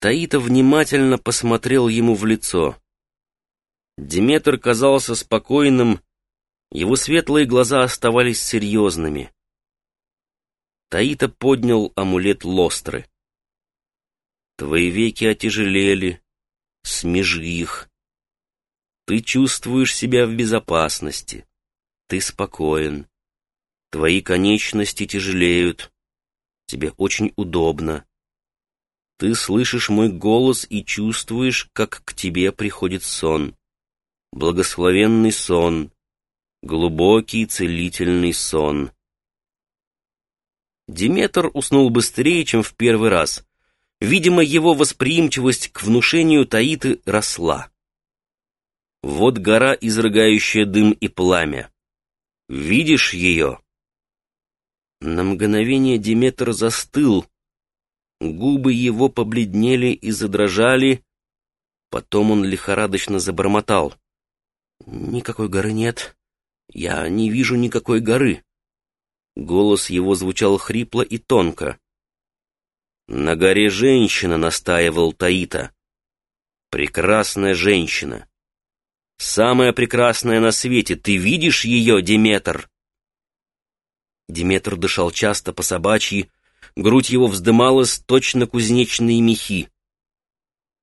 Таита внимательно посмотрел ему в лицо. Диметр казался спокойным, его светлые глаза оставались серьезными. Таита поднял амулет Лостры. Твои веки отяжелели, смежи их. Ты чувствуешь себя в безопасности, ты спокоен. Твои конечности тяжелеют, тебе очень удобно. Ты слышишь мой голос и чувствуешь, как к тебе приходит сон. Благословенный сон, глубокий целительный сон. Диметр уснул быстрее, чем в первый раз. Видимо, его восприимчивость к внушению Таиты росла. Вот гора, изрыгающая дым и пламя. Видишь ее? На мгновение Диметр застыл. Губы его побледнели и задрожали. Потом он лихорадочно забормотал. «Никакой горы нет. Я не вижу никакой горы». Голос его звучал хрипло и тонко. «На горе женщина», — настаивал Таита. «Прекрасная женщина. Самая прекрасная на свете. Ты видишь ее, Диметр?» Диметр дышал часто по собачьи, грудь его вздымалась точно кузнечные мехи.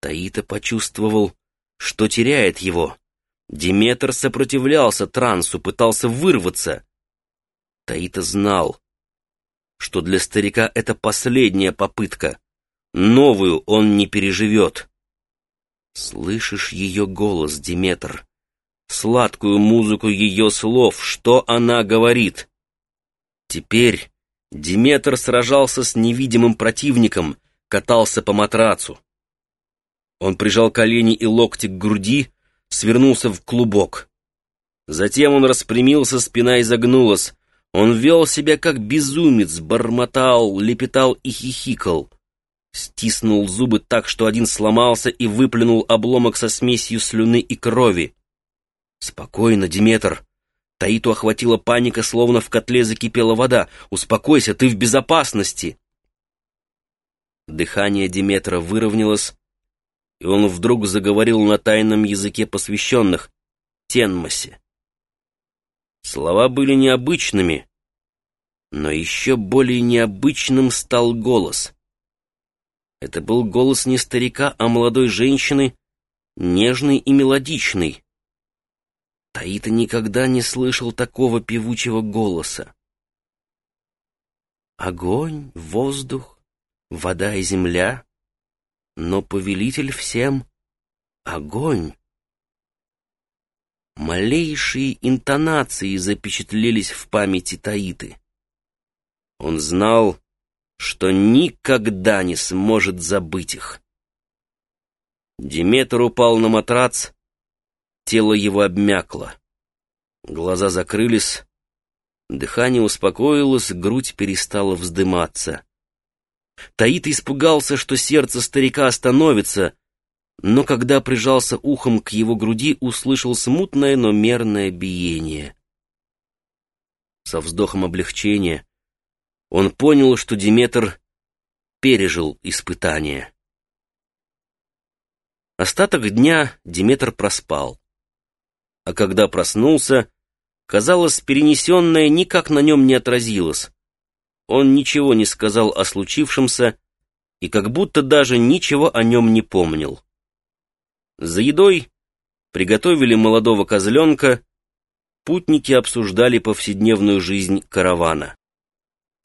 Таита почувствовал, что теряет его. Диметр сопротивлялся трансу, пытался вырваться. Таита знал, что для старика это последняя попытка. Новую он не переживет. Слышишь ее голос, Диметр? Сладкую музыку ее слов, что она говорит? Теперь Диметр сражался с невидимым противником, катался по матрацу. Он прижал колени и локти к груди, свернулся в клубок. Затем он распрямился, спина изогнулась. Он вел себя как безумец, бормотал, лепетал и хихикал. Стиснул зубы так, что один сломался и выплюнул обломок со смесью слюны и крови. «Спокойно, Диметр!» Таиту охватила паника, словно в котле закипела вода. «Успокойся, ты в безопасности!» Дыхание Диметра выровнялось, и он вдруг заговорил на тайном языке посвященных, Тенмосе. Слова были необычными, но еще более необычным стал голос. Это был голос не старика, а молодой женщины, нежный и мелодичный. Таита никогда не слышал такого певучего голоса. Огонь, воздух, вода и земля, но повелитель всем — огонь. Малейшие интонации запечатлелись в памяти Таиты. Он знал, что никогда не сможет забыть их. Диметр упал на матрац, тело его обмякло. Глаза закрылись, дыхание успокоилось, грудь перестала вздыматься. Таит испугался, что сердце старика остановится, но когда прижался ухом к его груди, услышал смутное, но мерное биение. Со вздохом облегчения он понял, что Диметр пережил испытание. Остаток дня Диметр проспал. А когда проснулся, казалось, перенесенное никак на нем не отразилось. Он ничего не сказал о случившемся и как будто даже ничего о нем не помнил. За едой приготовили молодого козленка, путники обсуждали повседневную жизнь каравана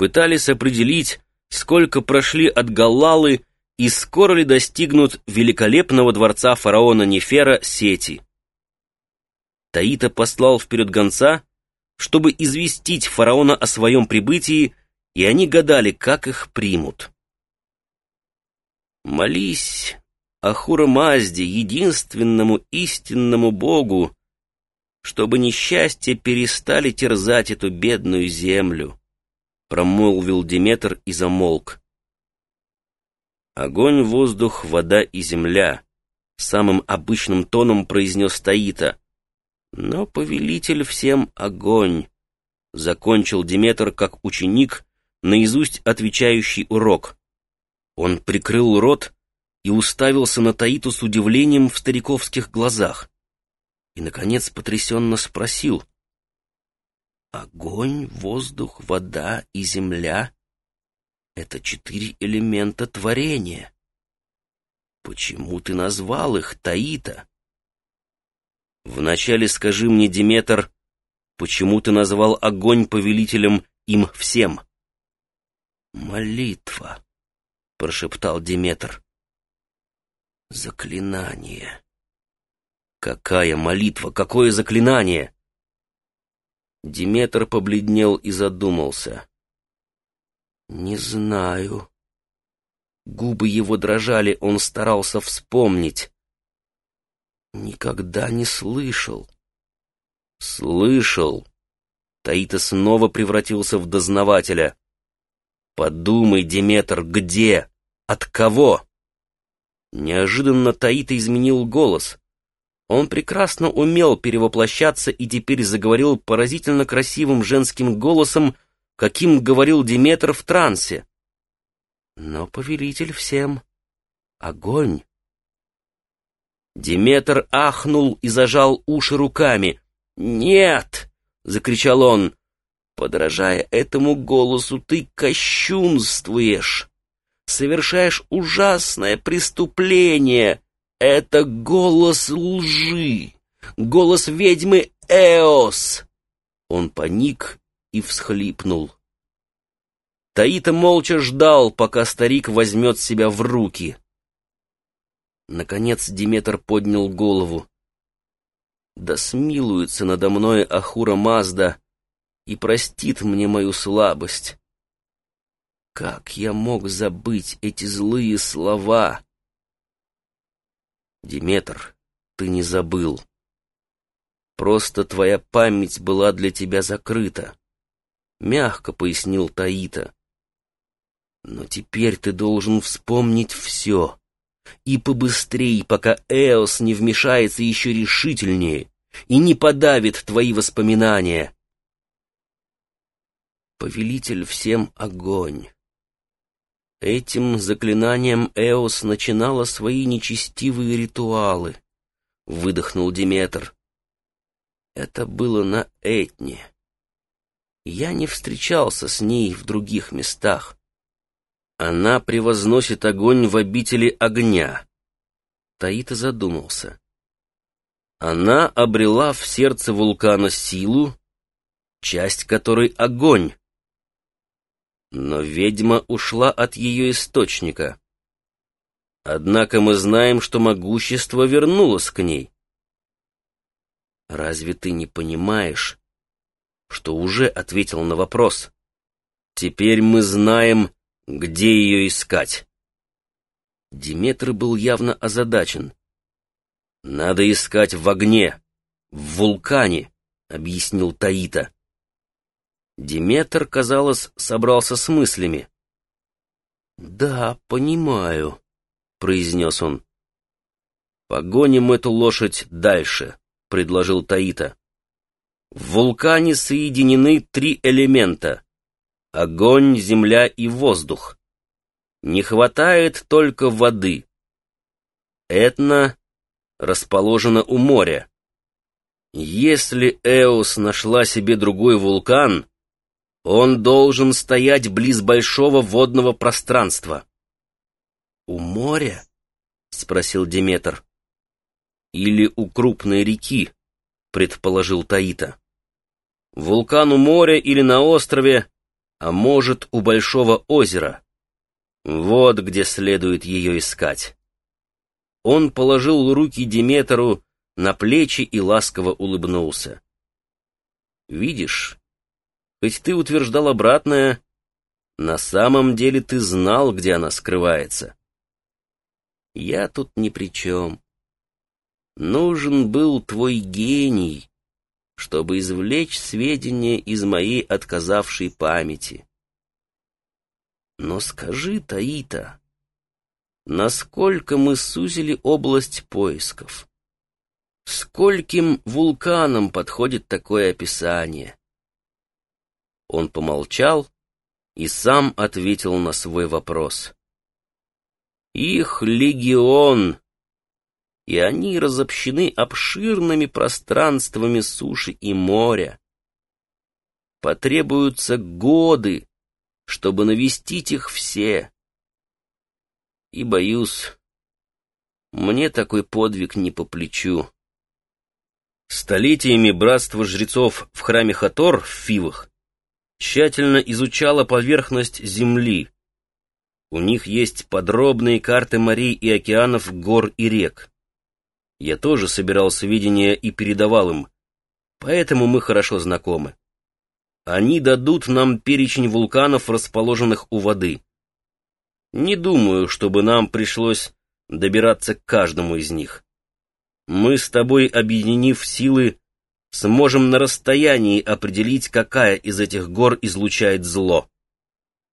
пытались определить, сколько прошли от Галлалы и скоро ли достигнут великолепного дворца фараона Нефера Сети. Таита послал вперед гонца, чтобы известить фараона о своем прибытии, и они гадали, как их примут. «Молись Ахура Мазде, единственному истинному Богу, чтобы несчастья перестали терзать эту бедную землю», промолвил Диметр и замолк. «Огонь, воздух, вода и земля», — самым обычным тоном произнес Таита. «Но повелитель всем огонь», — закончил Диметр как ученик, наизусть отвечающий урок. Он прикрыл рот, и уставился на Таиту с удивлением в стариковских глазах. И, наконец, потрясенно спросил. «Огонь, воздух, вода и земля — это четыре элемента творения. Почему ты назвал их Таита?» «Вначале скажи мне, Диметр, почему ты назвал огонь повелителем им всем?» «Молитва», — прошептал Диметр. «Заклинание». «Какая молитва? Какое заклинание?» Диметр побледнел и задумался. «Не знаю». Губы его дрожали, он старался вспомнить. «Никогда не слышал». «Слышал». Таита снова превратился в дознавателя. «Подумай, Диметр, где? От кого?» Неожиданно Таита изменил голос. Он прекрасно умел перевоплощаться и теперь заговорил поразительно красивым женским голосом, каким говорил Диметр в трансе. Но повелитель всем — огонь. Диметр ахнул и зажал уши руками. «Нет!» — закричал он. «Подражая этому голосу, ты кощунствуешь, совершаешь ужасное преступление. Это голос лжи, голос ведьмы Эос!» Он паник и всхлипнул. Таита молча ждал, пока старик возьмет себя в руки. Наконец Диметр поднял голову. «Да смилуется надо мной Ахура Мазда и простит мне мою слабость. Как я мог забыть эти злые слова?» «Диметр, ты не забыл. Просто твоя память была для тебя закрыта», — мягко пояснил Таита. «Но теперь ты должен вспомнить все» и побыстрей, пока Эос не вмешается еще решительнее и не подавит твои воспоминания. Повелитель всем огонь. Этим заклинанием Эос начинала свои нечестивые ритуалы, выдохнул Диметр. Это было на Этне. Я не встречался с ней в других местах. Она превозносит огонь в обители огня. Таита задумался. Она обрела в сердце вулкана силу, часть которой огонь. Но ведьма ушла от ее источника. Однако мы знаем, что могущество вернулось к ней. Разве ты не понимаешь, что уже ответил на вопрос? Теперь мы знаем, где ее искать? Диметр был явно озадачен. «Надо искать в огне, в вулкане», — объяснил Таита. Диметр, казалось, собрался с мыслями. «Да, понимаю», — произнес он. «Погоним эту лошадь дальше», — предложил Таита. В вулкане соединены три элемента огонь, земля и воздух. Не хватает только воды. Этна расположена у моря. Если Эос нашла себе другой вулкан, он должен стоять близ большого водного пространства. «У моря?» — спросил Деметр. «Или у крупной реки», — предположил Таита. «Вулкан у моря или на острове а может, у большого озера. Вот где следует ее искать. Он положил руки Диметру на плечи и ласково улыбнулся. «Видишь, хоть ты утверждал обратное, на самом деле ты знал, где она скрывается. Я тут ни при чем. Нужен был твой гений, чтобы извлечь сведения из моей отказавшей памяти. Но скажи, Таита, насколько мы сузили область поисков? Скольким вулканам подходит такое описание? Он помолчал и сам ответил на свой вопрос. Их легион, и они разобщены обширными пространствами суши и моря. Потребуются годы, чтобы навестить их все. И, боюсь, мне такой подвиг не по плечу. Столетиями братство жрецов в храме Хатор в Фивах тщательно изучало поверхность Земли. У них есть подробные карты морей и океанов, гор и рек. Я тоже собирал сведения и передавал им, поэтому мы хорошо знакомы. Они дадут нам перечень вулканов, расположенных у воды. Не думаю, чтобы нам пришлось добираться к каждому из них. Мы с тобой, объединив силы, сможем на расстоянии определить, какая из этих гор излучает зло.